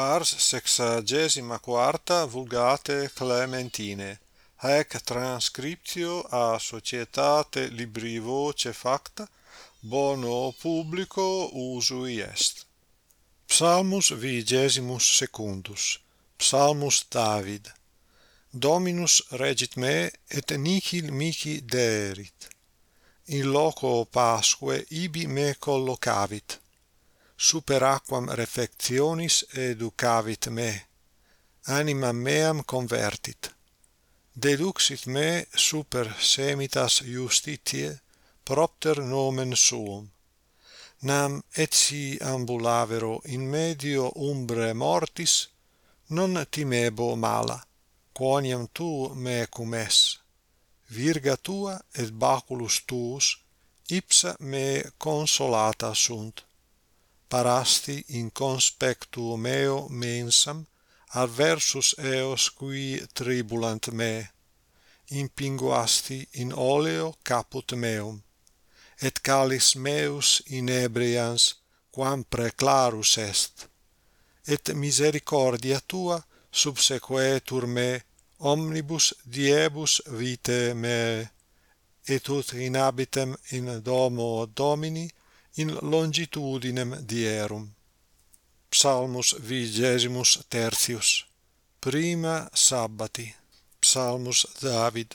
pars sexagesima quarta vulgate Clementine haec transcriptio a societate libri voce facta bono publico usui est. Psalmus vigesimus secundus. Psalmus David. Dominus regit me et nihil mihi deerit in loco pasque ibi me collocavit super aquam refectionis educavit me. Anima meam convertit. Deduxit me super semitas justitiae propter nomen suum. Nam etsi ambulavero in medio umbre mortis non timebo mala quoniam tu me cum es virga tua et baculus tuus ipsa me consolata sunt parasti in conspectu meo mensam adversus eos qui tribulant me impinguasti in oleo caput meum et calis meus inebrians quam preclarus est. Et misericordia tua subsequetur me omnibus diebus vitae me et ut in habitem in domo domini in longitudinem dierum. Psalmus vigesimus tertius, prima sabbati, Psalmus David.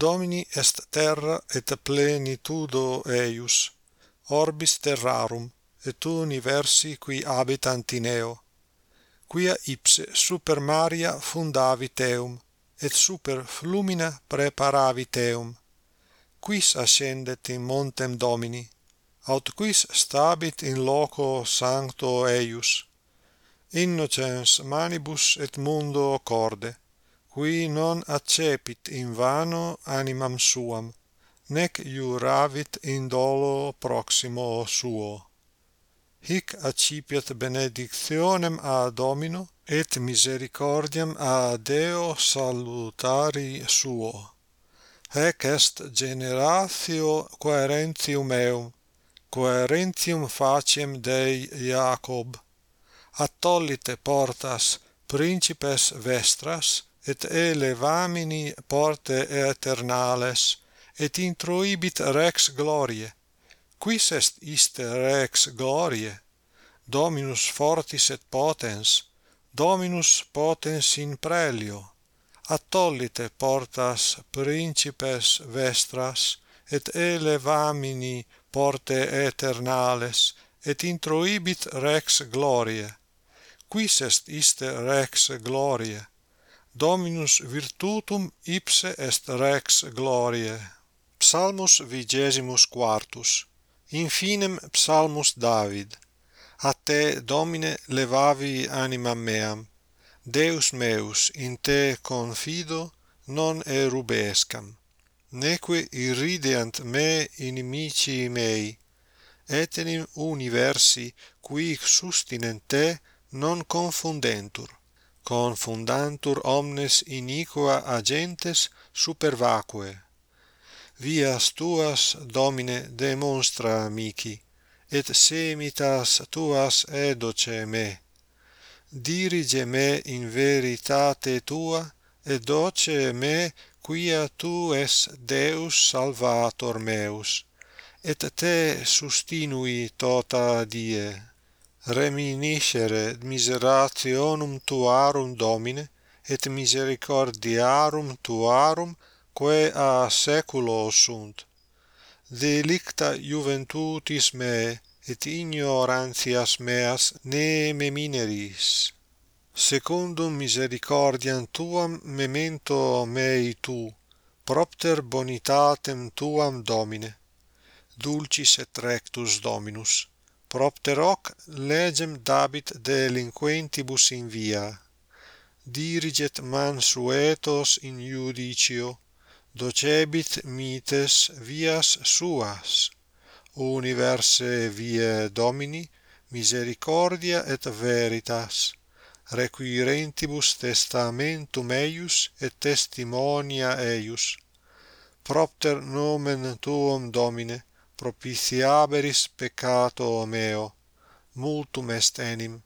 Domini est terra et plenitudo eius, orbis terrarum, et universi qui habitant in eo. Quia ipse super maria fundavit eum, et super flumina preparavit eum. Quis ascendet in montem Domini, aut quis stabit in loco sancto eius innocens manibus et mundo corde qui non accepit in vano animam suam nec iuravit in dolo proximo suo. Hic accipiat benedictionem a domino et misericordiam a deo salutari suo. Hec est generatio coerentium meum coerentium faciem Dei Iacob, attollite portas principes vestras, et elevamini porte aeternales, et introibit rex glorie. Quis est iste rex glorie? Dominus fortis et potens, Dominus potens in prelio, attollite portas principes vestras, et elevamini porte aeternales, et introibit rex gloriae Quis est iste rex gloriae Dominus virtutum ipse est rex gloriae Psalmus vigesimus quartus. Infinem psalmus David. A te, Domine, levavi animam meam. Deus meus, in te confido, non erubescam neque irrideant me inimici mei etenim universi qui sustinent te non confundentur confundantur omnes iniqua agentes super vacue vias tuas domine demonstra amici et semitas tuas edoce me. Dirige me in veritate tua et doce me quia tu es Deus salvator meus et te sustinui tota die. Reminiscere miserationum tuarum domine et misericordiarum tuarum quae a saeculo sunt. Delicta juventutis me et ignorantias meas ne memineris secundum misericordiam tuam memento mei tu propter bonitatem tuam domine. Dulcis et rectus dominus. Propter hoc legem dabit delinquentibus in via. Diriget mansuetos in iudicio docebit mites vias suas. Universae viae domini misericordia et veritas requirentibus testamentum eius et testimonia eius. Propter nomen tuum domine propitiaberis peccato meo multum est enim.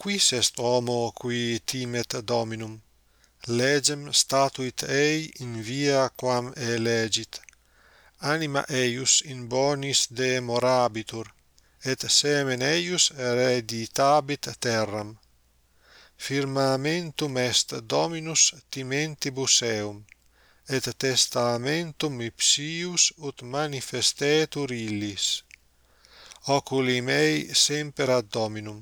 Quis est homo qui timet dominum? Legem statuit ei in via quam elegit. Anima eius in bonis de morabitur et semen eius hereditabit terram firmamentum est dominus timentibus eum et testamentum ipsius ut manifestetur illis. Oculi mei semper ad dominum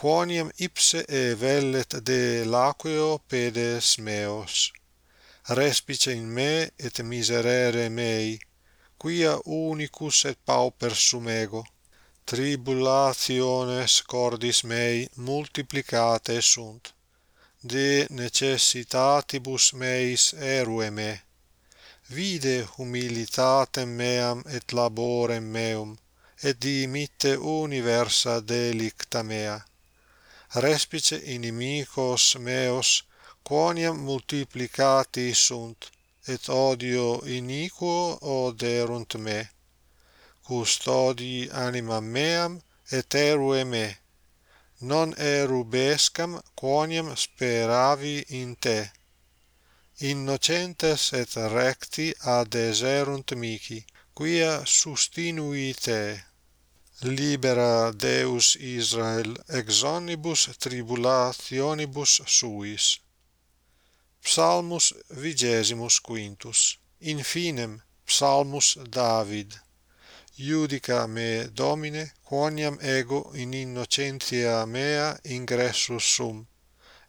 quoniam ipse e vellet de laqueo pedes meos. Respice in me et miserere mei quia unicus et pauper sum ego tribulationes cordis mei multiplicate sunt. De necessitatibus meis erue me vide humilitatem meam et laborem meum et dimitte universa delicta mea. Respice inimicos meos quoniam multiplicati sunt et odio iniquo oderunt me custodi animam meam et erue me. Non erubescam quoniam speravi in te. Innocentes et recti adeserunt mihi quia sustinui te. Libera Deus Israel ex omnibus tribulationibus suis. Psalmus vigesimus quintus. In finem Psalmus David iudica me Domine, quoniam ego in innocentia mea ingressus sum,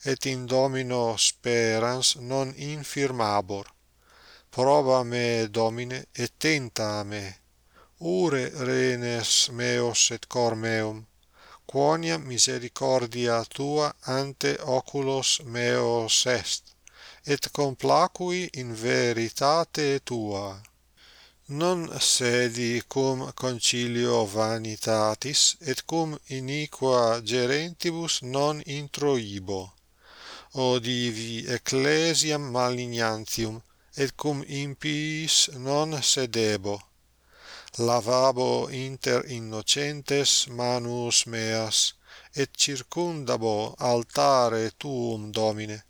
et in Domino sperans non infirmabor. Proba me Domine, et tenta me, ure renes meos et cor meum, quoniam misericordia tua ante oculos meos est, et complacui in veritate tua non sedi cum concilio vanitatis et cum iniqua gerentibus non introibo. Odivi ecclesiam malignantium et cum impiis non sedebo. Lavabo inter innocentes manus meas et circundabo altare tuum domine.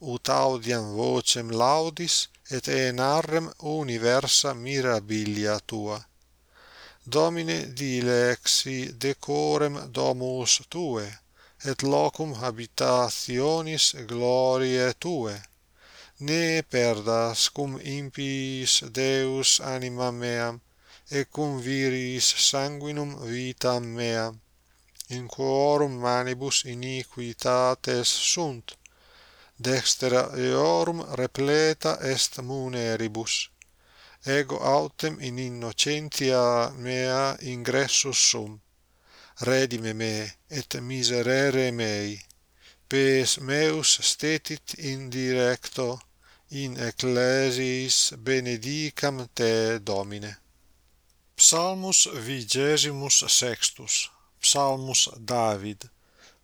Ut audiam vocem laudis et enarrem universa mirabilia tua. Domine dilexi decorem domus tue, et locum habitationis gloriae tue. Ne perdas cum impiis Deus animam meam, et cum viris sanguinum vitam meam. In quorum manibus iniquitates sunt, dextera eorum repleta est muneribus. Ego autem in innocentia mea ingressus sum. Redime me et miserere mei. Pes meus stetit in directo in ecclesiis benedicam te domine. Psalmus vigesimus sextus. Psalmus David.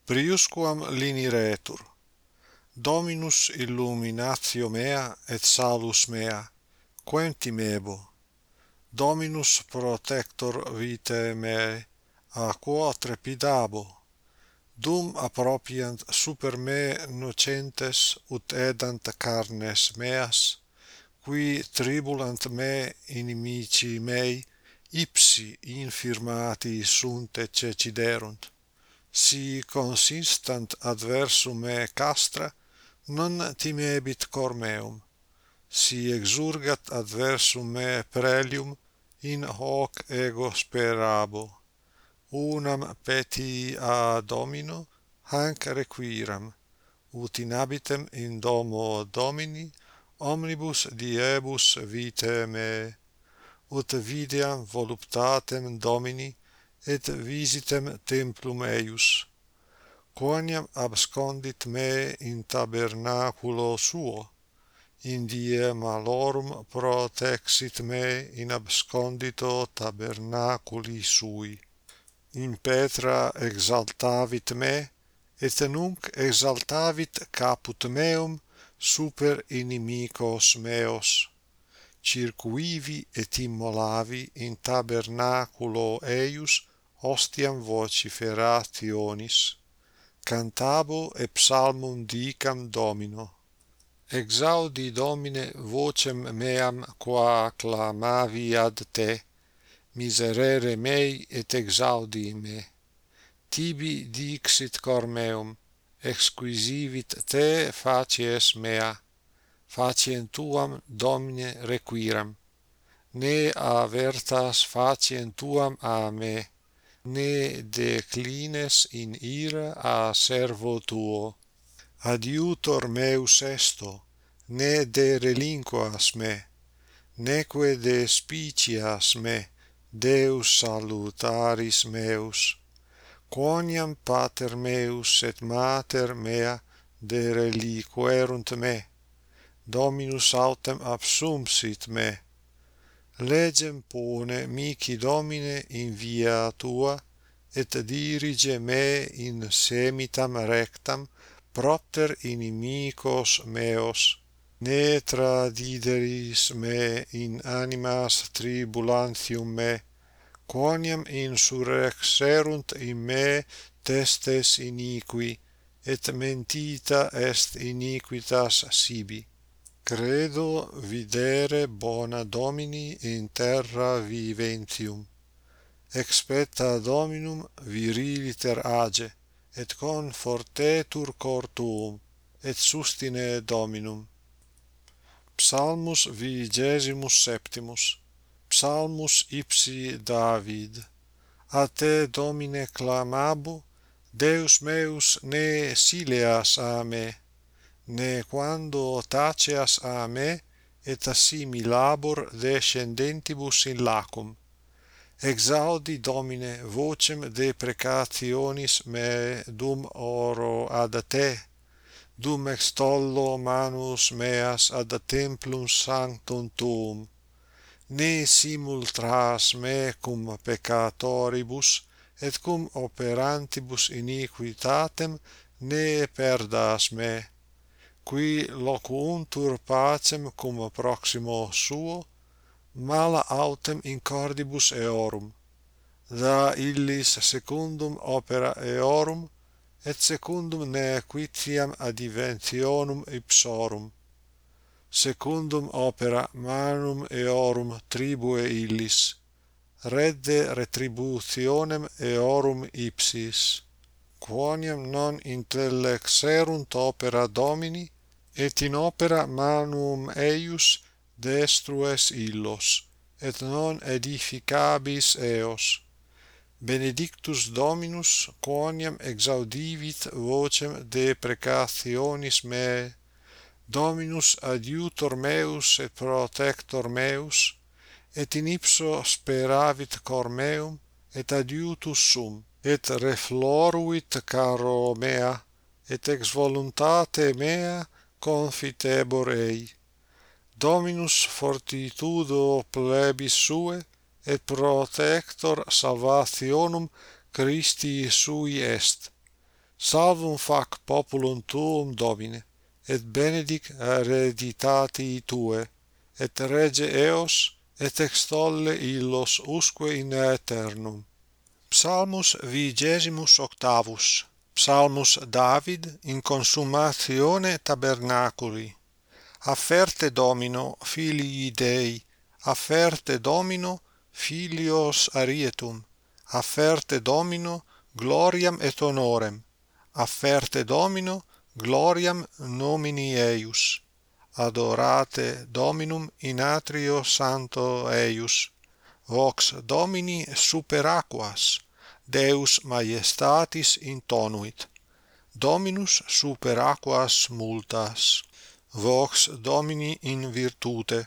Priusquam liniretur. Dominus illuminatio mea et salus mea, quem timebo? Dominus protector vitae meae, a quo trepidabo? Dum appropriant super me nocentes ut edant carnes meas, qui tribulant me inimici mei, ipsi infirmati sunt et ceciderunt. Si consistant adversum me castra, non timebit cor meum, si exurgat adversum me prelium, in hoc ego sperabo. Unam peti a Domino, hanc requiram, ut in habitem in domo Domini, omnibus diebus vitae me, ut videam voluptatem Domini, et visitem templum eius quoniam abscondit me in tabernaculo suo, in die malorum protexit me in abscondito tabernaculi sui. In Petra exaltavit me, et nunc exaltavit caput meum super inimicos meos. Circuivi et immolavi in tabernaculo eius ostiam vociferationis cantabo e psalmum dicam Domino. Exaudi Domine vocem meam qua clamavi ad te, miserere mei et exaudi me. Tibi dixit cor meum, exquisivit te facies mea, faciem tuam Domine requiram. Ne avertas faciem tuam a me ne declines in ira a servo tuo. Adiutor meus esto ne de relinquas me neque de spicias me deus salutaris meus. Quoniam pater meus et mater mea de reliquerunt me dominus autem absumpsit me legem pone mihi domine in via tua et dirige me in semitam rectam propter inimicos meos. Ne tradideris me in animas tribulantium me. Quoniam insurrexerunt in me testes iniqui et mentita est iniquitas sibi credo videre bona domini in terra viventium. Expecta dominum viriliter age et confortetur cor tuum et sustine dominum. Psalmus vigesimus septimus psalmus ipsi david. A te domine clamabu deus meus ne sileas a me ne quando taceas a me et assimi labor descendentibus in lacum. Exaudi domine vocem de precationis me dum oro ad te dum extollo manus meas ad templum sanctum tuum. Ne simultras me cum peccatoribus et cum operantibus iniquitatem ne perdas me qui locuuntur pacem cum proximo suo mala autem in cordibus eorum da illis secundum opera eorum et secundum nequitiam adventionum ipsorum. Secundum opera manum eorum tribue illis redde retributionem eorum ipsis quoniam non intellexerunt opera domini et in opera manum eius destrues illos et non edificabis eos. Benedictus dominus quoniam exaudivit vocem de precationis meae dominus adiutor meus et protector meus et in ipso speravit cor meum et adiutus sum et refloruit caro mea et ex voluntate mea confitebor ei dominus fortitudo plebis sue et protector salvationum Christi sui est. Salvum fac populum tuum domine et benedic hereditati tue et rege eos et extolle illos usque in aeternum. Psalmus vigesimus octavus, Psalmus David in consumatione tabernaculi. Afferte Domino, filii Dei, afferte Domino, filios arietum, afferte Domino, gloriam et honorem, afferte Domino, gloriam nomini eius. Adorate Dominum in atrio santo eius. Vox Domini super aquas Deus majestatis intonuit, Dominus super aquas multas, vox Domini in virtute,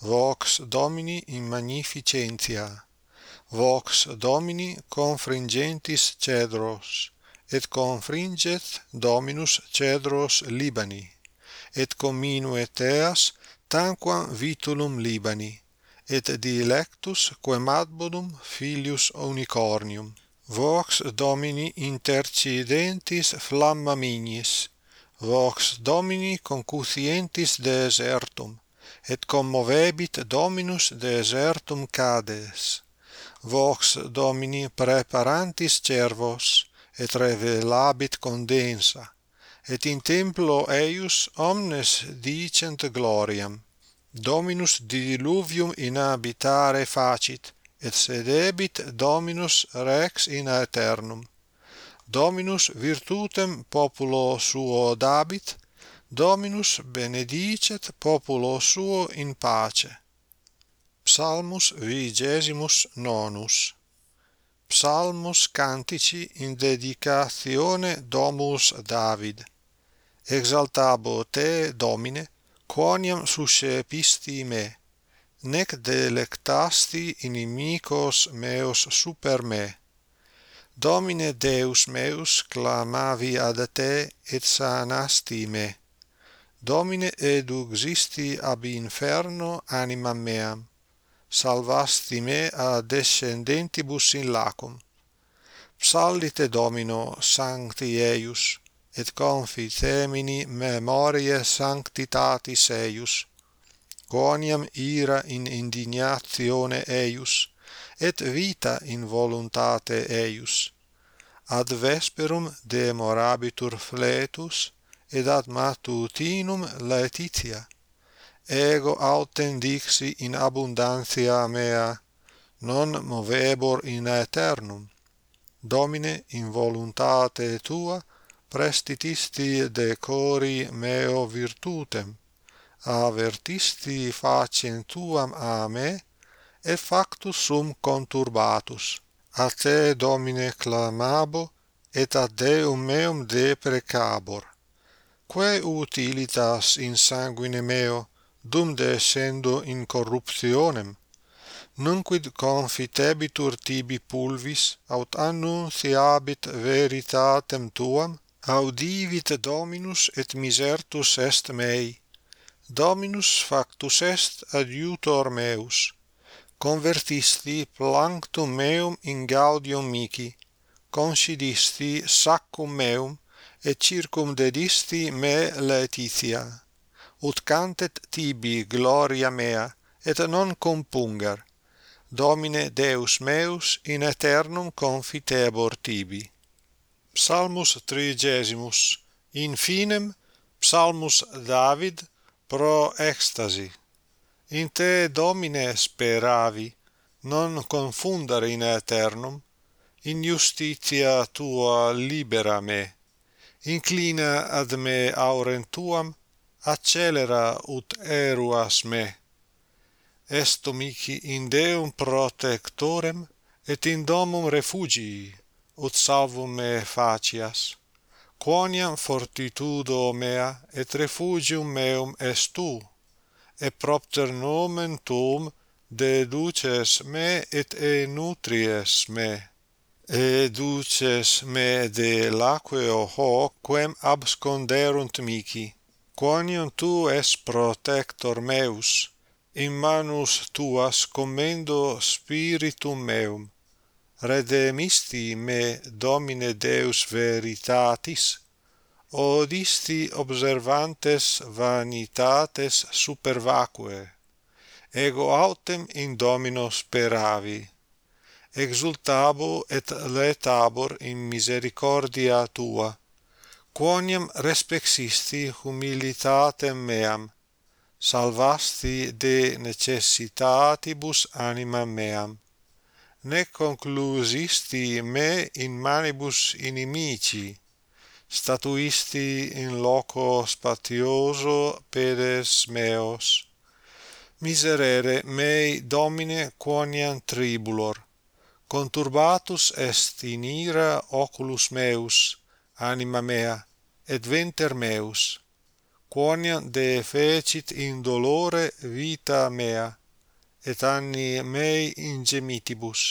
vox Domini in magnificentia, vox Domini confringentis cedros, et confringet Dominus cedros Libani, et comminue teas tanquam vitulum Libani, et dilectus quem ad bonum filius unicornium vox domini intercidentis flamma mignis vox domini concucientis desertum et commovebit dominus desertum cades. Vox domini preparantis cervos et revelabit condensa et in templo eius omnes dicent gloriam. Dominus diluvium in habitare facit et sedebit Dominus Rex in aeternum. Dominus virtutem populo suo dabit, Dominus benedicet populo suo in pace. Psalmus vigesimus nonus. Psalmus cantici in dedicatione Domus David. Exaltabo te, Domine, quoniam suscepisti me nec delectasti inimicos meos super me. Domine Deus meus clamavi ad te et sanasti me. Domine eduxisti ab inferno animam meam. Salvasti me ad descendentibus in lacum. Psallite Domino sancti eius et confit femini memorie sanctitatis eius quoniam ira in indignatione eius et vita in voluntate eius. Ad vesperum demorabitur fletus et ad matutinum laetitia. Ego autem dixi in abundantia mea non movebor in aeternum. Domine in voluntate tua prestitisti decori meo virtutem avertisti facientuam a me e factus sum conturbatus. A te domine clamabo et ad deum meum de precabor. Quae utilitas in sanguine meo dum descendo in corruptionem? Nunquid confitebitur tibi pulvis aut annunciabit veritatem tuam audivit dominus et misertus est mei. Dominus factus est adiutor meus, convertisti planctum meum in gaudium mihi. considisti saccum meum, et circumdedisti me laetitia. Ut cantet tibi gloria mea, et non compungar. Domine Deus meus in aeternum confitebor tibi. Psalmus trigesimus. In finem, Psalmus David, pro extasi in te domine speravi non confundere in aeternum in justitia tua libera me. Inclina ad me aurem tuam accelera ut eruas me. Esto mihi in deum protectorem et in domum refugii ut salvum me facias quoniam fortitudo mea et refugium meum est tu et propter nomen tuum deduces me et e nutries me. Educes me de laqueo hoc quem absconderunt mihi quoniam tu es protector meus in manus tuas commendo spiritum meum redemisti me domine Deus veritatis odisti observantes vanitates super vacue ego autem in domino speravi. Exultabo et laetabor in misericordia tua. Quoniam respexisti humilitatem meam salvasti de necessitatibus animam meam ne conclusisti me in manibus inimici statuisti in loco spatioso pedes meos miserere mei domine quoniam tribulor conturbatus est in ira oculus meus anima mea et venter meus quoniam de fecit in dolore vita mea et anni mei ingemitibus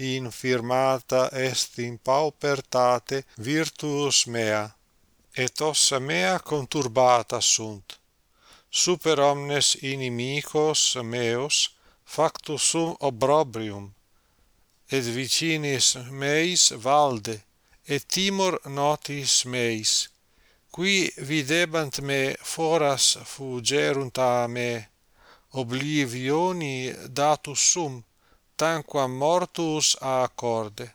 infirmata est in paupertate virtus mea et ossa mea conturbata sunt. Super omnes inimicos meos factus sum obrobrium et vicinis meis valde et timor notis meis qui videbant me foras fugerunt a me oblivioni datus sum tanquam mortus a corde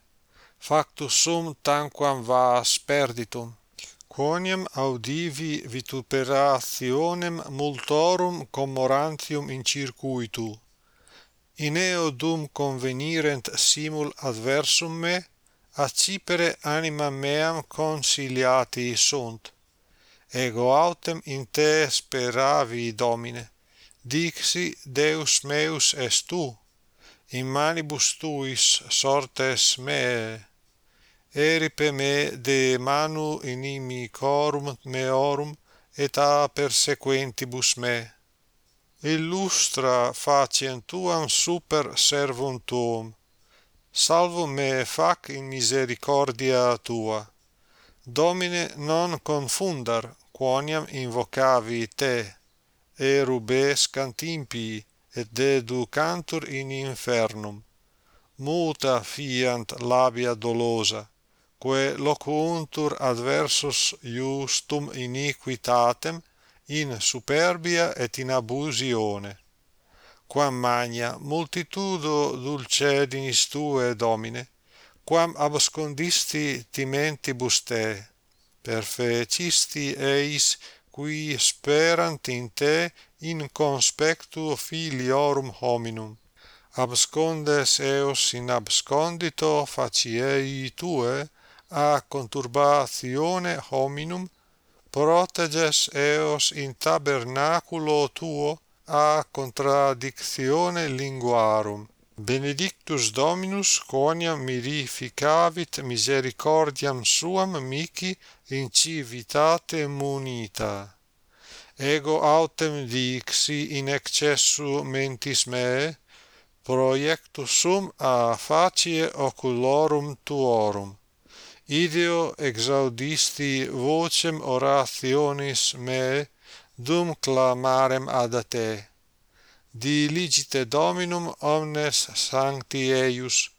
factus sum tanquam vas perditum. Quoniam audivi vituperationem multorum commorantium in circuitu. In eo dum convenirent simul adversum me accipere anima meam consiliati sunt. Ego autem in te speravi domine dixi Deus meus est tu, in manibus tuis sortes meae, eripe me de manu inimicorum meorum et a persequentibus me. Illustra faciem tuam super servum tuum, salvo me fac in misericordia tua. Domine non confundar, quoniam invocavi te erubes cantimpi et deducantur in infernum. Muta fiant labia dolosa quae locuntur adversus iustum iniquitatem in superbia et in abusione. Quam magna multitudo dulcedinis tuae domine quam abscondisti timentibus te perfecisti eis qui sperant in te in conspectu filiorum hominum. Abscondes eos in abscondito faciei tue a conturbatione hominum proteges eos in tabernaculo tuo a contradictione linguarum benedictus Dominus quoniam mirificavit misericordiam suam mihi in civitate munita. Ego autem dixi in excessu mentis meae, proiectus sum a facie oculorum tuorum. Ideo exaudisti vocem orationis meae, dum clamarem ad te diligite Dominum omnes sancti eius,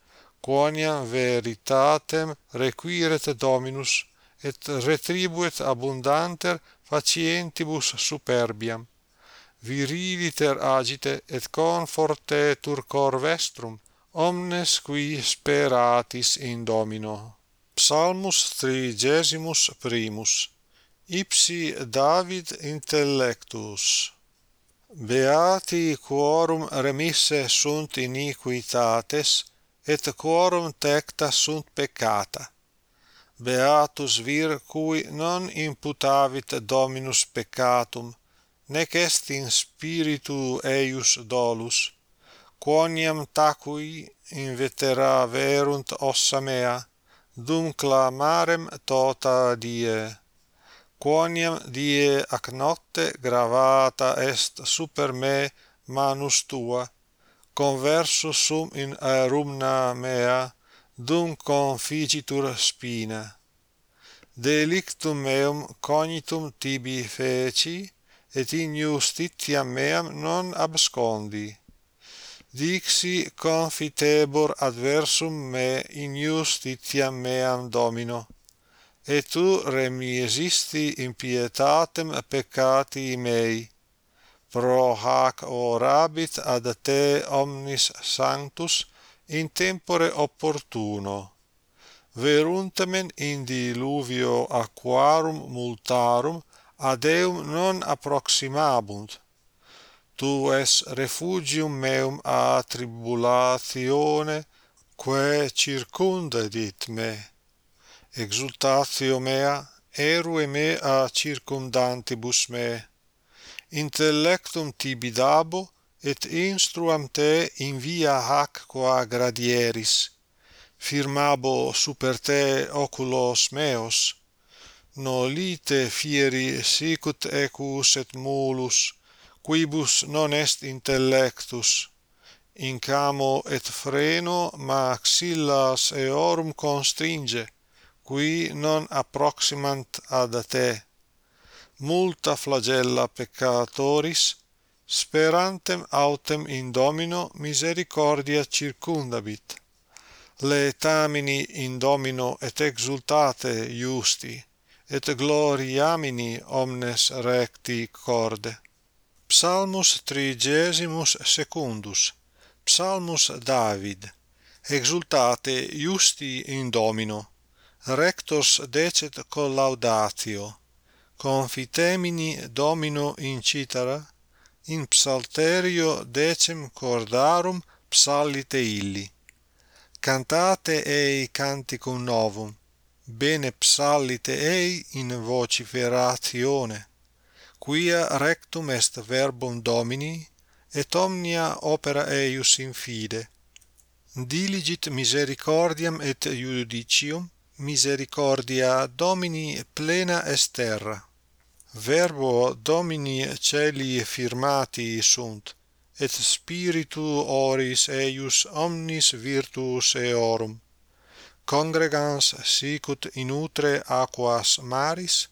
quoniam veritatem requiret Dominus, et retribuet abundanter facientibus superbiam. Viriliter agite et confortetur cor vestrum, omnes qui speratis in Domino. Psalmus trigesimus primus. Ipsi David intellectus. Beati quorum remisse sunt iniquitates, et quorum tecta sunt peccata. Beatus vir cui non imputavit Dominus peccatum, nec est in spiritu eius dolus, quoniam tacui invetera verunt ossa mea, dum clamarem tota die quoniam die ac nocte gravata est super me manus tua conversus sum in aerumna mea dum conficitur spina. Delictum meum cognitum tibi feci et in justitiam meam non abscondi. Dixi confitebor adversum me in justitiam meam domino et tu remiesisti in pietatem peccati mei. Pro hac orabit ad te omnis sanctus in tempore opportuno. Veruntamen in diluvio aquarum multarum ad eum non approximabunt. Tu es refugium meum a tribulatione quae circundedit me exultatio mea erue mea circumdantibus me. Intellectum tibi dabo et instruam te in via hac qua gradieris. Firmabo super te oculos meos. Nolite fieri sicut equus et mulus quibus non est intellectus. In camo et freno maxillas eorum constringe qui non approximant ad te multa flagella peccatoris sperantem autem in domino misericordia circundabit. Laetamini in domino et exultate iusti et gloriamini omnes recti corde. Psalmus trigesimus secundus. Psalmus David. Exultate iusti in domino rectus decet collaudatio confitemini domino in citara in psalterio decem cordarum psallite illi. Cantate ei canticum novum bene psallite ei in vociferatione. Quia rectum est verbum domini et omnia opera eius in fide. Diligit misericordiam et iudicium misericordia Domini plena est terra. Verbo Domini celi firmati sunt, et spiritu oris eius omnis virtus eorum. Congregans sicut in utre aquas maris,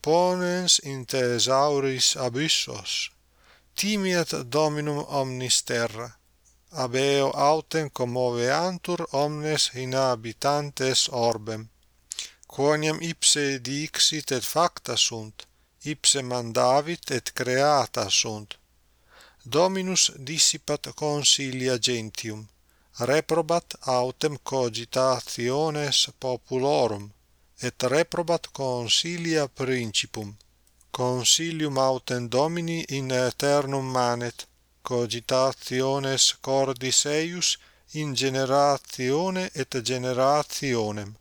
ponens in thesauris abyssos. Timiat Dominum omnis terra abeo autem commoveantur omnes in habitantes orbem. Quoniam ipse dixit et facta sunt ipse mandavit et creata sunt. Dominus dissipat consilia gentium reprobat autem cogitationes populorum et reprobat consilia principum. Consilium autem domini in aeternum manet cogitationes cordis eius in generatione et generationem.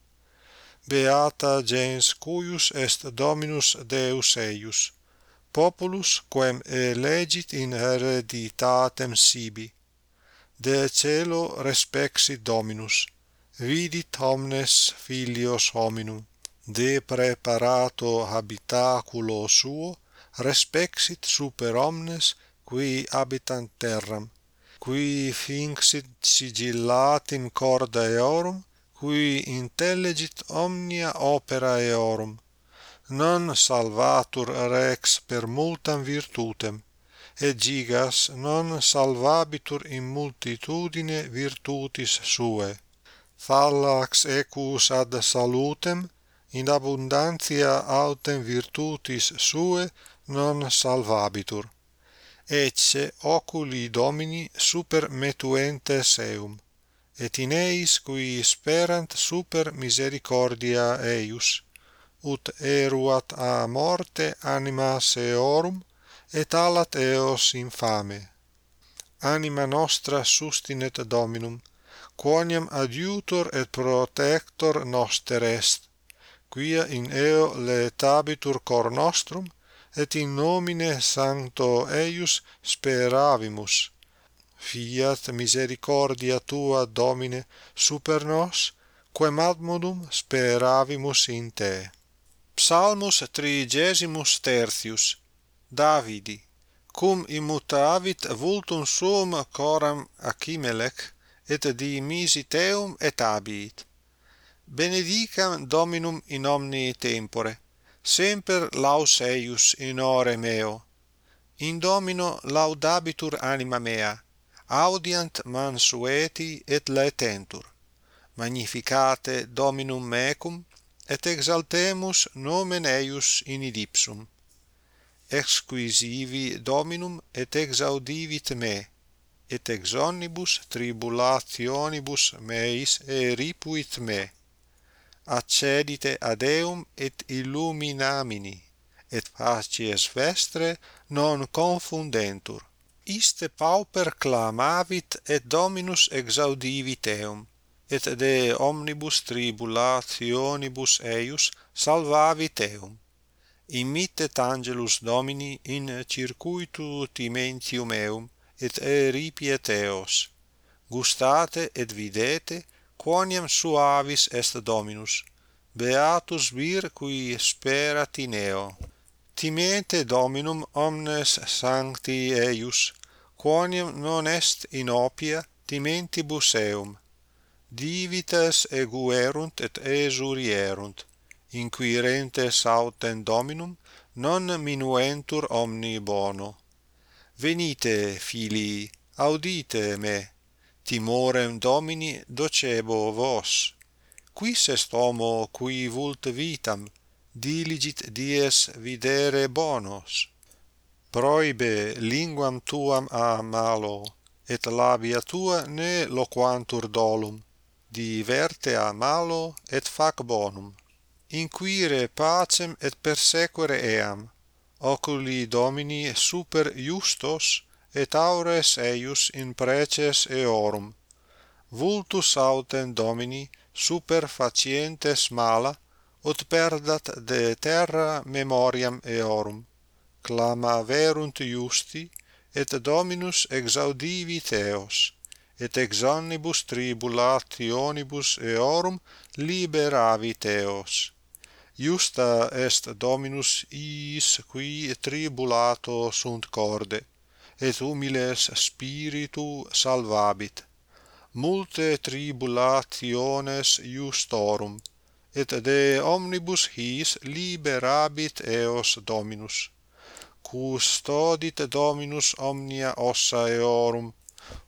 Beata gens cuius est Dominus Deus eius, populus quem elegit in hereditatem sibi. De celo respexit Dominus, vidit omnes filios hominum, de preparato habitaculo suo, respexit super omnes qui habitant terram, qui finxit sigillatim corda eorum, qui intellegit omnia opera eorum, non salvatur rex per multam virtutem, et gigas non salvabitur in multitudine virtutis suae. Thallax equus ad salutem, in abundantia autem virtutis suae non salvabitur ecce oculi Domini super metuentes eum, et in eis qui sperant super misericordia eius, ut eruat a morte anima eorum, et alat eos infame. Anima nostra sustinet Dominum, quoniam adiutor et protector noster est, quia in eo laetabitur cor nostrum, et in nomine sancto eius speravimus. Fiat misericordia tua domine super nos quem admodum speravimus in te. Psalmus trigesimus tertius. Davidi cum immutavit vultum suum coram achimelech et diimisi teum et abiit. Benedicam dominum in omni tempore semper laus eius in ore meo. In domino laudabitur anima mea. Audiant mansueti et laetentur. Magnificate dominum mecum et exaltemus nomen eius in idipsum. Exquisivi dominum et exaudivit me. Et ex omnibus tribulationibus meis eripuit me accedite ad eum et illuminamini et facies vestre non confundentur. Iste pauper clamavit et dominus exaudivit eum et de omnibus tribulationibus eius salvavit eum. Immittet angelus domini in circuitu timentium eum et eripiet eos gustate et videte quoniam suavis est Dominus, beatus vir qui sperat in eo. Timete Dominum omnes sancti eius, quoniam non est in opia timentibus eum. Divites eguerunt et esurierunt, inquirentes autem Dominum, non minuentur omni bono. Venite, filii, audite me, timorem domini docebo vos. Quis est homo qui vult vitam diligit dies videre bonos. Proibe linguam tuam a malo et labia tua ne loquantur dolum diverte a malo et fac bonum. Inquire pacem et persequere eam. Oculi domini super justos et aures eius in preces eorum. Vultus autem domini super facientes mala ut perdat de terra memoriam eorum. Clama verunt justi et dominus exaudivi theos et ex omnibus tribulationibus eorum liberavi theos. Iusta est dominus iis qui tribulato sunt corde et humiles spiritu salvabit. Multe tribulationes iustorum et de omnibus his liberabit eos dominus. Custodit dominus omnia ossa eorum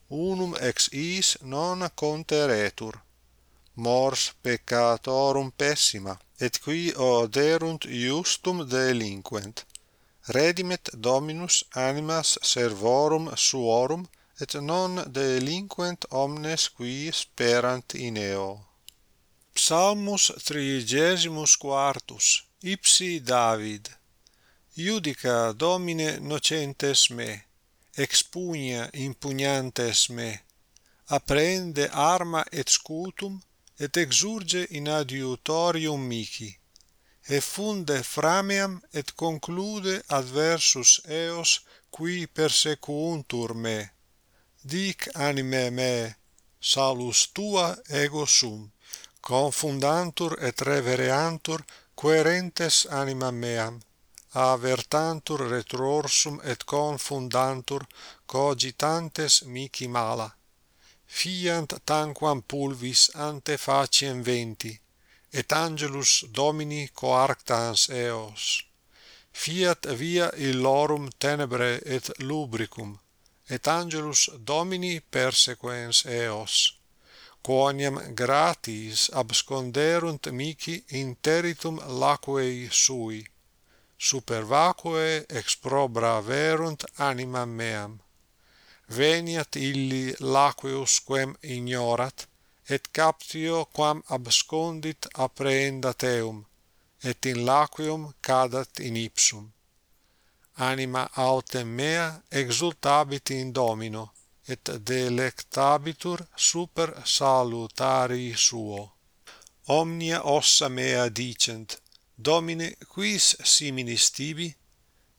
unum ex is non conteretur mors peccatorum pessima et qui oderunt iustum delinquent redimet Dominus animas servorum suorum et non delinquent omnes qui sperant in eo. Psalmus trigesimus quartus, ipsi David. Judica Domine nocentes me, expugna impugnantes me, apprende arma et scutum, et exurge in adiutorium mihi effunde framiam et conclude adversus eos qui persecuntur me. Dic anime me salus tua ego sum confundantur et revereantur querentes anima meam avertantur retrorsum et confundantur cogitantes mihi mala. Fiant tanquam pulvis ante faciem venti et angelus Domini coarctans eos. Fiat via illorum tenebre et lubricum, et angelus Domini persequens eos. Quoniam gratis absconderunt mihi in territum laquei sui, super vacue exprobra verunt animam meam. Veniat illi laqueus quem ignorat, et captio quam abscondit apprehendat teum et in laqueum cadat in ipsum. Anima autem mea exultabit in domino et delectabitur super salutari suo. Omnia ossa mea dicent domine quis siminis tibi?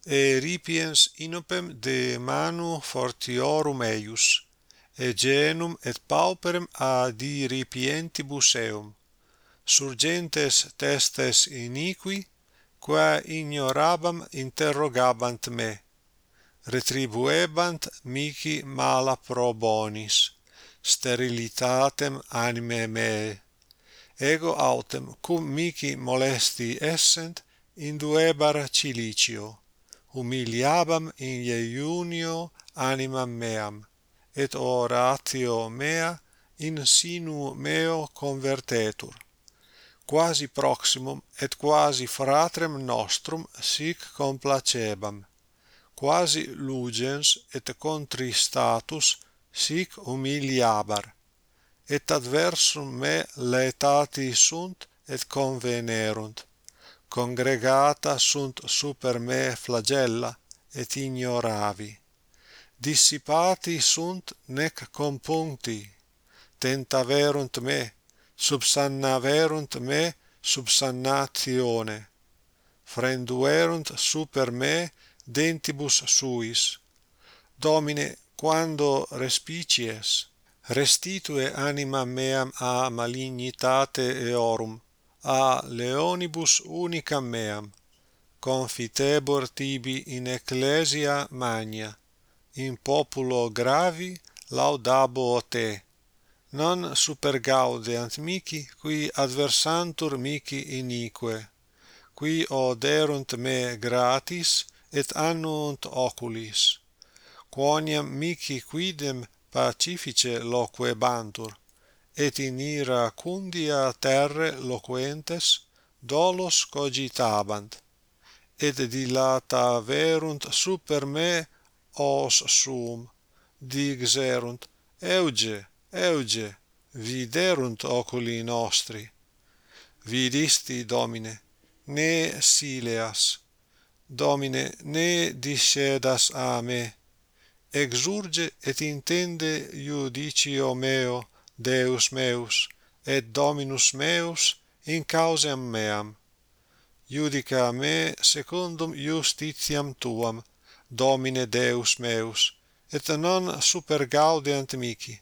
E ripiens inopem de manu fortiorum eius et genum et pauperem ad ripientibus eum. Surgentes testes iniqui qua ignorabam interrogabant me. Retribuebant mihi mala pro bonis sterilitatem anime meae ego autem cum mihi molesti essent induebar cilicio humiliabam in iunio animam meam et oratio mea in sinu meo convertetur. Quasi proximum et quasi fratrem nostrum sic complacebam. Quasi lugens et contristatus sic humiliabar. Et adversum me laetati sunt et convenerunt. Congregata sunt super me flagella et ignoravi dissipati sunt nec compunti tentaverunt me subsannaverunt me subsannatione. Frenduerunt super me dentibus suis. Domine quando respicies restitue anima meam a malignitate eorum a leonibus unicam meam confitebor tibi in ecclesia magna in populo gravi laudabo te. Non super gaudeant mihi qui adversantur mihi inique qui oderunt me gratis et annunt oculis quoniam mihi quidem pacifice loquebantur et in ira cundia terre loquentes dolos cogitabant et dilata verunt super me os sum digserunt euge euge viderunt oculi nostri. Vidisti domine ne sileas. Domine ne discedas a me. Exurge et intende iudicio meo deus meus et dominus meus in causam meam. Iudica me secundum justitiam tuam Domine Deus meus, et non super gaudeant mihi.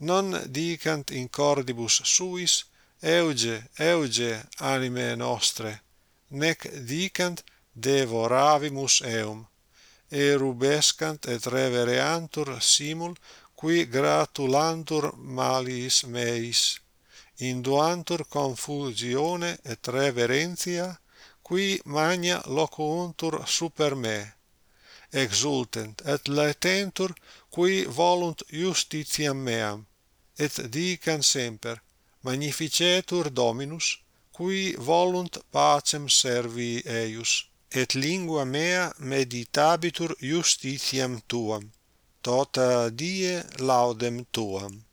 Non dicant in cordibus suis, euge, euge anime nostre, nec dicant devoravimus eum, erubescant et revereantur simul, qui gratulantur maliis meis, induantur confusione et reverentia, qui magna locuuntur super me, exultent et laetentur qui volunt justitiam meam et dicant semper magnificetur dominus qui volunt pacem servi eius et lingua mea meditabitur justitiam tuam tota die laudem tuam.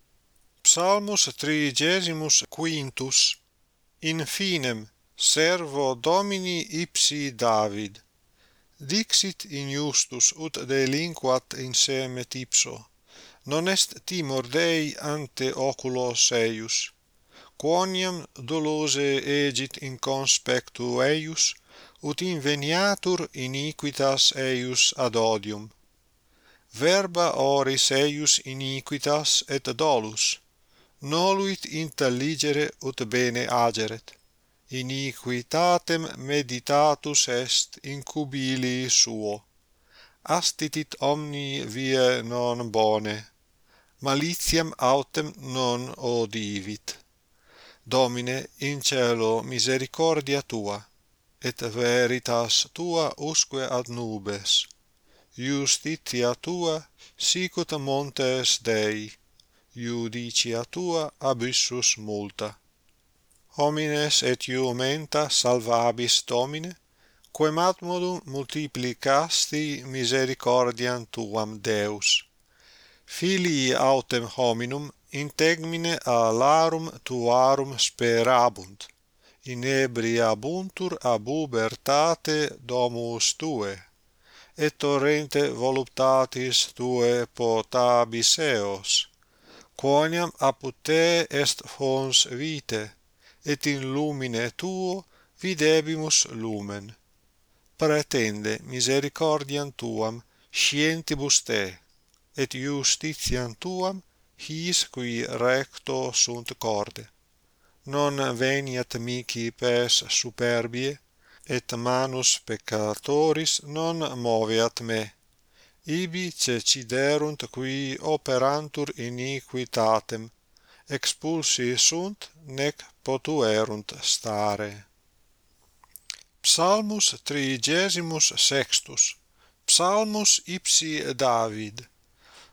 Psalmus trigesimus quintus In finem servo Domini ipsi David Dixit injustus ut delinquat in se metipso, non est timor Dei ante oculos eius. Quoniam dolose egit in conspectu eius, ut inveniatur iniquitas eius ad odium. Verba oris eius iniquitas et dolus, noluit intelligere ut bene ageret iniquitatem meditatus est in cubili suo. Astitit omni via non bone malitiam autem non odivit. Domine in cielo misericordia tua et veritas tua usque ad nubes. Justitia tua sicut montes dei iudicia tua abyssus multa homines et iumenta salvabis Domine, quem ad modum multiplicasti misericordiam tuam Deus. Filii autem hominum in tegmine alarum tuarum sperabunt, inebriabuntur ab ubertate domus tue, et torrente voluptatis tue potabis eos, quoniam apud te est fons vitae, et in lumine tuo videbimus lumen. Pretende misericordiam tuam scientibus te et justitiam tuam his qui recto sunt corde. Non veniat mihi pes superbie et manus peccatoris non moveat me. Ibi ceciderunt qui operantur iniquitatem expulsi sunt nec potuerunt stare. Psalmus trigesimus sextus, psalmus ipsi David,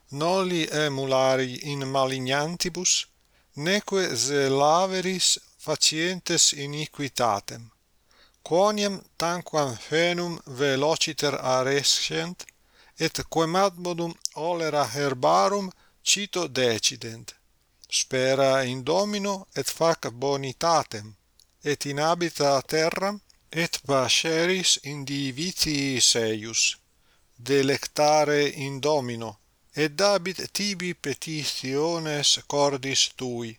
noli emulari in malignantibus, neque zelaveris facientes iniquitatem. Quoniam tanquam fenum velociter arescent, et quemadmodum olera herbarum cito decident spera in domino et fac bonitatem et in habita terram et pasceris in divitiis seius delectare in domino et dabit tibi petitiones cordis tui.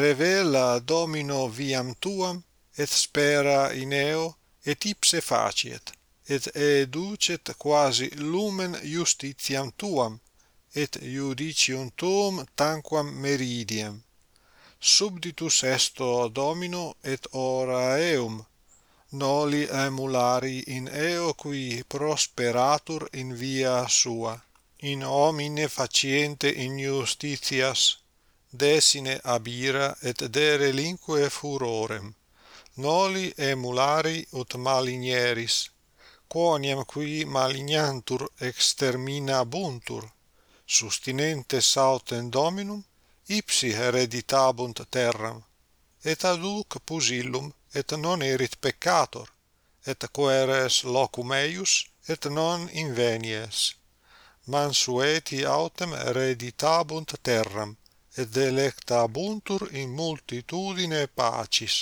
Revela domino viam tuam et spera in eo et ipse faciet et educet quasi lumen justitiam tuam et iudicium tuum tanquam meridiem subditus esto domino et ora eum. Noli emulari in eo qui prosperatur in via sua. In homine faciente in justitias desine abira et de relinque furorem. Noli emulari ut malinieris quoniam qui malignantur extermina buntur sustinentes sautem dominum ipsi hereditabunt terram et aduc pusillum et non erit peccator et coeres locum eius et non invenies. Mansueti autem hereditabunt terram et delectabuntur in multitudine pacis.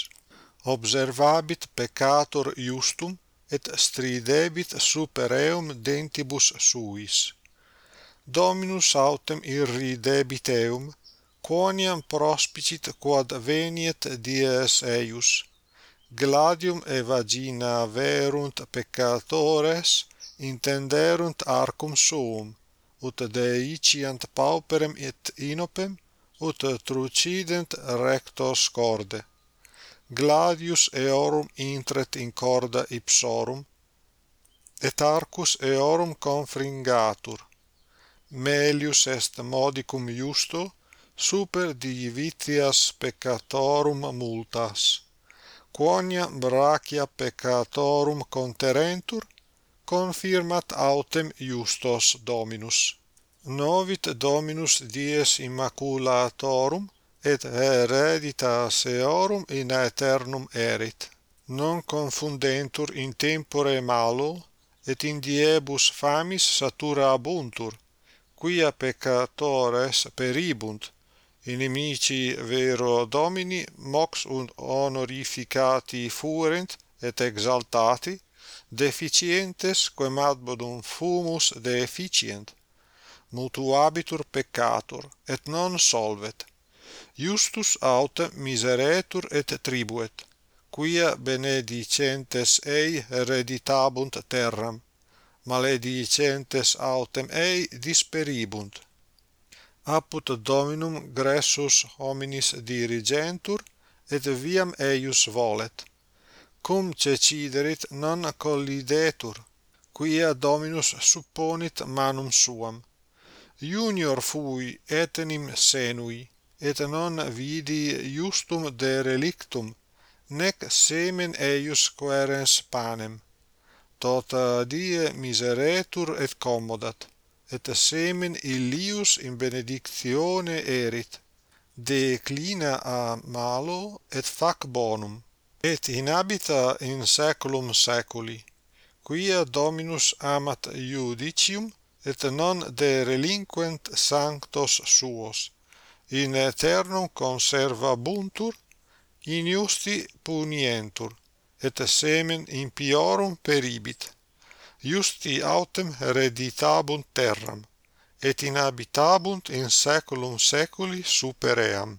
Observabit peccator iustum et stridebit super eum dentibus suis. Dominus autem irridebiteum, quoniam prospicit quod veniet dies eius, gladium e vagina verunt peccatores, intenderunt arcum suum, ut deiciant pauperem et inopem, ut trucident rectos corde. Gladius eorum intret in corda ipsorum, et arcus eorum confringatur, melius est modicum iusto super divitias peccatorum multas. Quonia brachia peccatorum conterentur confirmat autem iustos dominus. Novit dominus dies immaculatorum et hereditas eorum in aeternum erit. Non confundentur in tempore malo et in diebus famis satura abuntur quia peccatores peribunt inimici vero domini mox und honorificati fuerent et exaltati deficientes quem ad bodum fumus deficient mutuabitur peccator et non solvet justus aut miseretur et tribuet quia benedicentes ei hereditabunt terram maledicentes autem ei disperibunt. Apud Dominum Gressus hominis dirigentur, et viam eius volet. Cum ceciderit non collidetur, quia Dominus supponit manum suam. Junior fui etenim senui, et non vidi justum de relictum, nec semen eius querens panem tota die miseretur et commodat, et semen illius in benedictione erit, declina a malo et fac bonum, et inhabita in saeculum saeculi, quia Dominus amat iudicium, et non de relinquent sanctos suos, in aeternum conservabuntur, in iusti punientur, et semen impiorum peribit justi autem reditabunt terram et inhabitabunt in saeculum saeculi super eam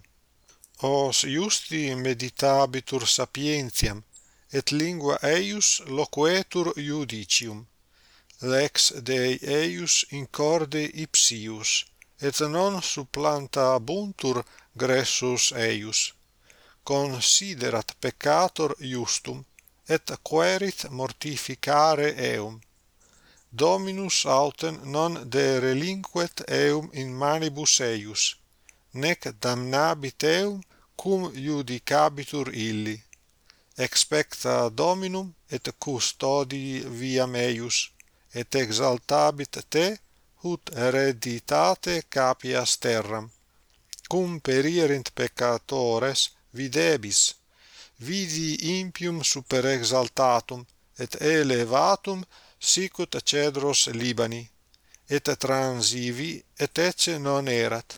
os justi meditabitur sapientiam et lingua eius loquetur iudicium lex Dei eius in corde ipsius et non supplanta abuntur gressus eius considerat peccator justum et querit mortificare eum. Dominus autem non de relinquet eum in manibus eius nec damnabit eum cum judicabitur illi. Expecta dominum et custodii viam eius et exaltabit te ut hereditate capias terram. Cum perierint peccatores videbis vidi impium super exaltatum et elevatum sicut cedros libani et transivi et ecce non erat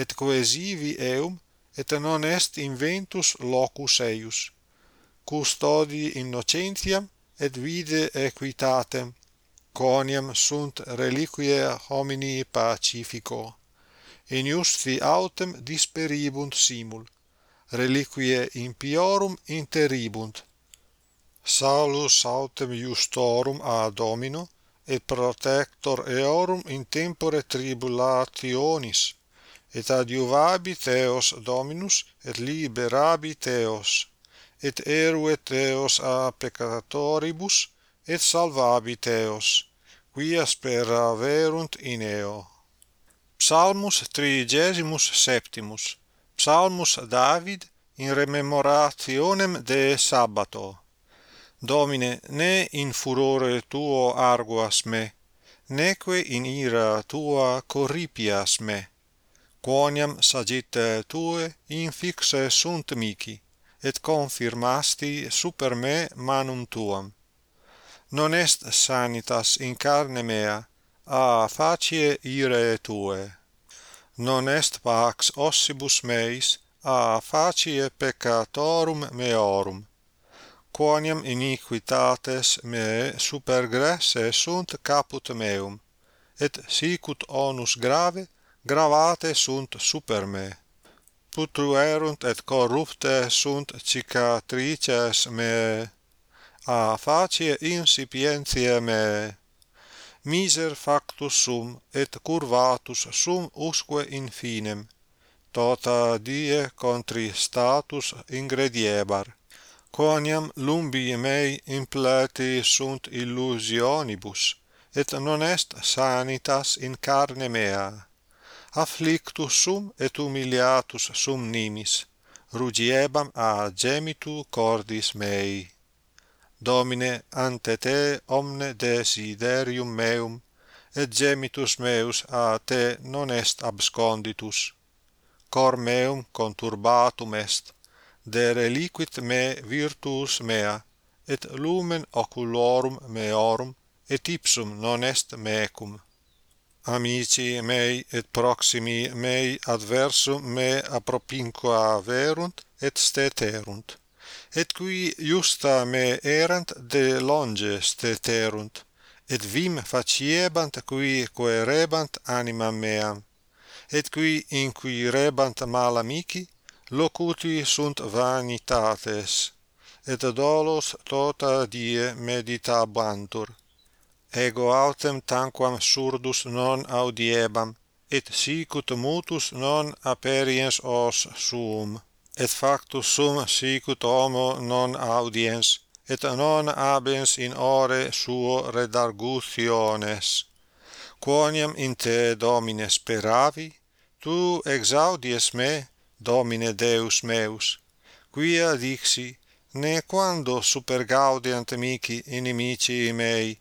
et coesivi eum et non est inventus locus eius. Custodi innocentiam et vide equitatem coniam sunt reliquiae homini pacifico. In iusti autem disperibunt simul reliquiae impiorum interibunt salus autem iustorum a domino et protector eorum in tempore tribulationis et adiuvabit eos dominus et liberabit eos et eruet eos a peccatoribus et salvabit eos quia speraverunt in eo. Psalmus trigesimus septimus. Psalmus David in rememorationem de sabbato. Domine, ne in furore tuo arguas me, neque in ira tua corripias me. Quoniam sagitte tue infixe sunt mici, et confirmasti super me manum tuam. Non est sanitas in carne mea, a facie ire tue non est pax ossibus meis a facie peccatorum meorum quoniam iniquitates me supergresse sunt caput meum et sicut onus grave gravate sunt super me. Putruerunt et corrupte sunt cicatrices me a facie insipientiae me miser factus sum et curvatus sum usque in finem tota die contri status ingrediebar quoniam lumbi mei impleti sunt illusionibus et non est sanitas in carne mea. Afflictus sum et humiliatus sum nimis rugiebam a gemitu cordis mei. Domine, ante te omne desiderium meum, et gemitus meus a te non est absconditus. Cor meum conturbatum est, de reliquit me virtus mea, et lumen oculorum meorum, et ipsum non est mecum. Amici mei et proximi mei adversum me apropinqua verunt et steterunt et qui iusta me erant de longe steterunt, et vim faciebant qui coerebant animam meam, et qui inquirebant mal amici, locuti sunt vanitates, et dolos tota die meditabantur. Ego autem tanquam surdus non audiebam, et sicut mutus non aperiens os suum et factus sum sicut homo non audiens et non abens in ore suo redargutiones. Quoniam in te domine speravi tu exaudies me domine deus meus. Quia dixi ne quando supergaudiant mihi inimici mei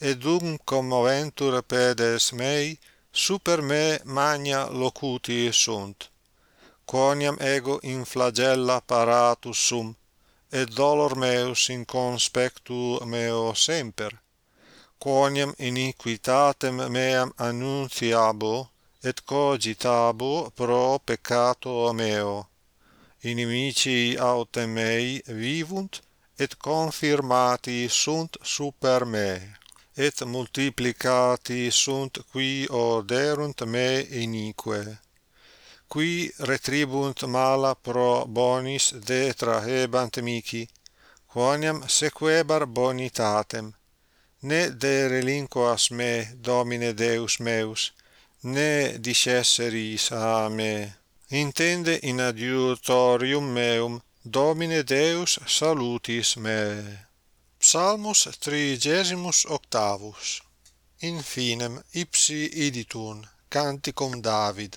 et dum commoventur pedes mei super me magna locuti sunt quoniam ego in flagella paratus sum et dolor meus in conspectu meo semper. Quoniam iniquitatem meam annunciabo et cogitabo pro peccato meo. Inimici autem mei vivunt et confirmati sunt super me et multiplicati sunt qui oderunt me inique qui retribunt mala pro bonis detrahebant mihi quoniam sequebar bonitatem. Ne de relinquas me domine deus meus ne dicesseris a me. Intende in adiutorium meum domine deus salutis me. Psalmus trigesimus octavus. In finem ipsi iditun canticum david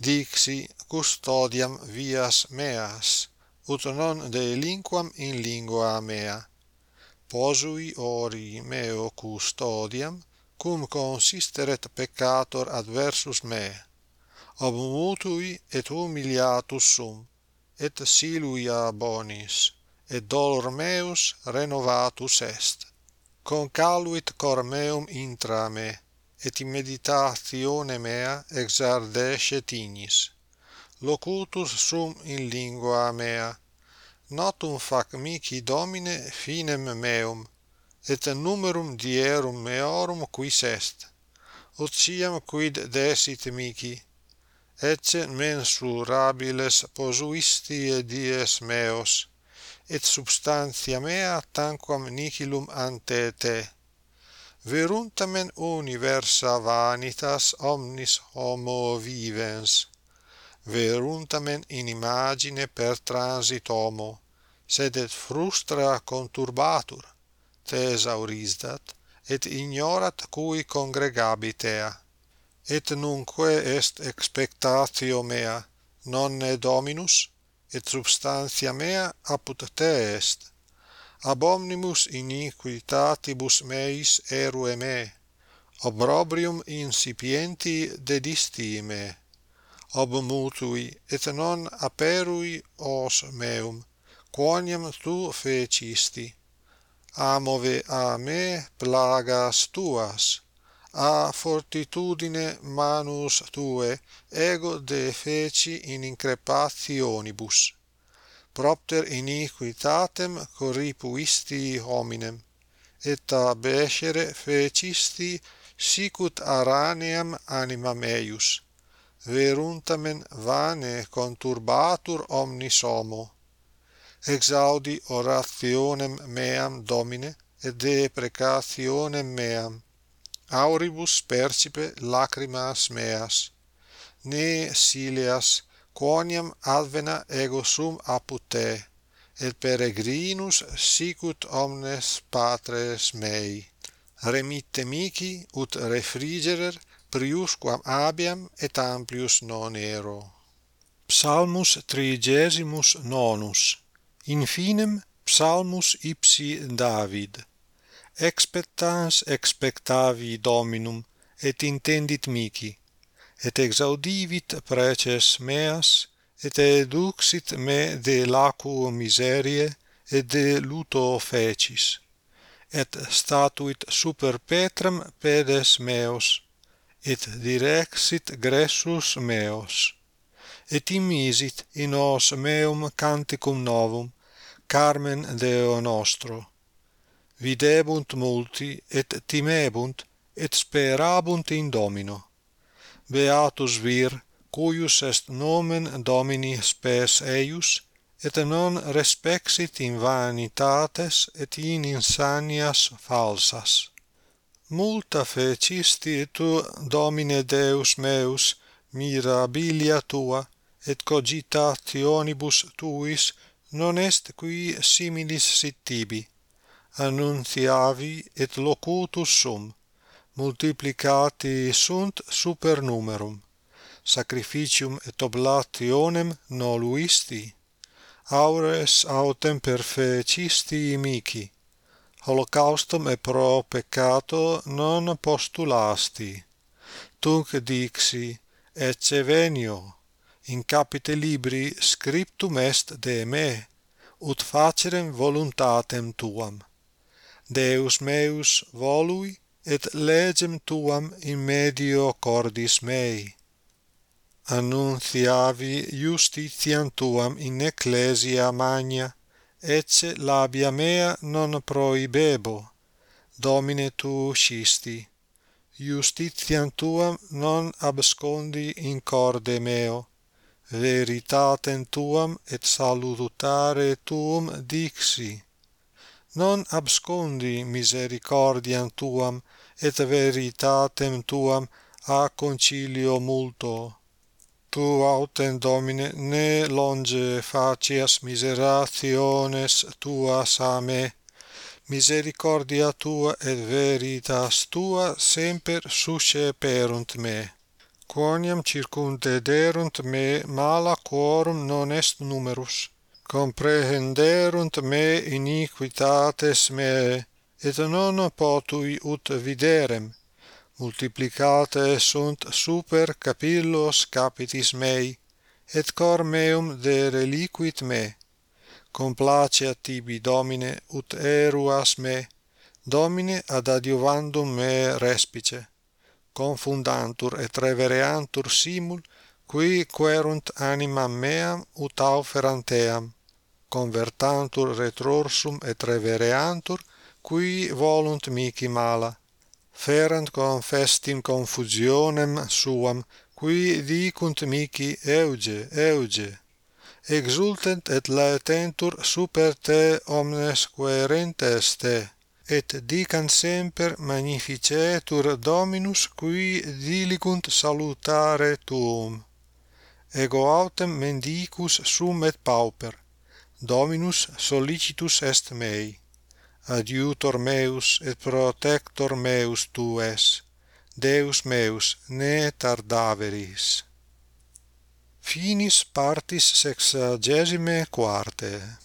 dixi custodiam vias meas ut non delinquam in lingua mea. Posui ori meo custodiam cum consisteret peccator adversus me. Obmutui et humiliatus sum et siluia bonis et dolor meus renovatus est. Concaluit cor meum intra me et in meditatione mea exardescet ignis locutus sum in lingua mea. Notum fac mihi domine finem meum et numerum dierum meorum quis est. Otiam quid desit mihi ecce mensurabiles e dies meos et substantia mea tanquam nihilum ante te veruntamen universa vanitas omnis homo vivens. Veruntamen in imagine per transit homo sed et frustra conturbatur thesaurisdat et ignorat cui congregabitea. Et nunque est expectatio mea nonne dominus et substantia mea apud te est ab omnibus iniquitatibus meis erue me obrobrium incipienti dedisti me ob mutui et non aperui os meum quoniam tu fecisti. Amove a me plagas tuas a fortitudine manus tue ego de feci in increpationibus propter iniquitatem corripuisti hominem et ab escere fecisti sicut araneam anima meius veruntamen vane conturbatur omnis homo. Exaudi orationem meam domine et de precationem meam. Auribus percipe lacrimas meas ne sileas quoniam advena ego sum apud te et peregrinus sicut omnes patres mei. Remitte mihi ut refrigerer priusquam abiam et amplius non ero. Psalmus trigesimus nonus. In finem Psalmus ipsi David. Expectans expectavi Dominum et intendit mihi et exaudivit preces meas, et eduxit me de lacuo miserie, et de luto fecis. Et statuit super petrem pedes meos, et direxit gressus meos. Et imisit in os meum canticum novum, Carmen Deo nostro. Videbunt multi, et timebunt, et sperabunt in Domino beatus vir cuius est nomen Domini spes eius et non respexit in vanitates et in insanias falsas. Multa fecisti tu Domine Deus meus mirabilia tua et cogitationibus tuis non est qui similis sit tibi. Annuntiavi et locutus sum multiplicati sunt super numerum sacrificium et oblationem noluisti aures autem perfecisti mihi holocaustum et pro peccato non postulasti tunc dixi ecce venio in capite libri scriptum est de me ut facerem voluntatem tuam. Deus meus volui et legem tuam in medio cordis mei. annunciavi justitiam tuam in ecclesia magna, ecce labia mea non proibebo, Domine tu scisti. Justitiam tuam non abscondi in corde meo, veritatem tuam et salutare tuum dixi. Non abscondi misericordiam tuam et veritatem tuam a concilio multo. Tu autem domine ne longe facias miserationes tuas a me misericordia tua et veritas tua semper susceperunt me. Quoniam circundederunt me mala quorum non est numerus. Comprehenderunt me iniquitates meae et non potui ut viderem multiplicate sunt super capillos capitis mei et cor meum de reliquit me. Complacia tibi domine ut eruas me domine ad adiuvandum me respice confundantur et revereantur simul qui querunt animam meam ut auferanteam convertantur retrorsum et revereantur qui volunt mihi mala ferent confestim confusionem suam qui dicunt mihi euge euge exultent et laetentur super te omnes coherentes te et dicant semper magnificetur Dominus qui dilicunt salutare tuum. Ego autem mendicus sum et pauper. Dominus solicitus est mei adiutor meus et protector meus tu es deus meus ne tardaveris. Finis partis sexagesime quarte.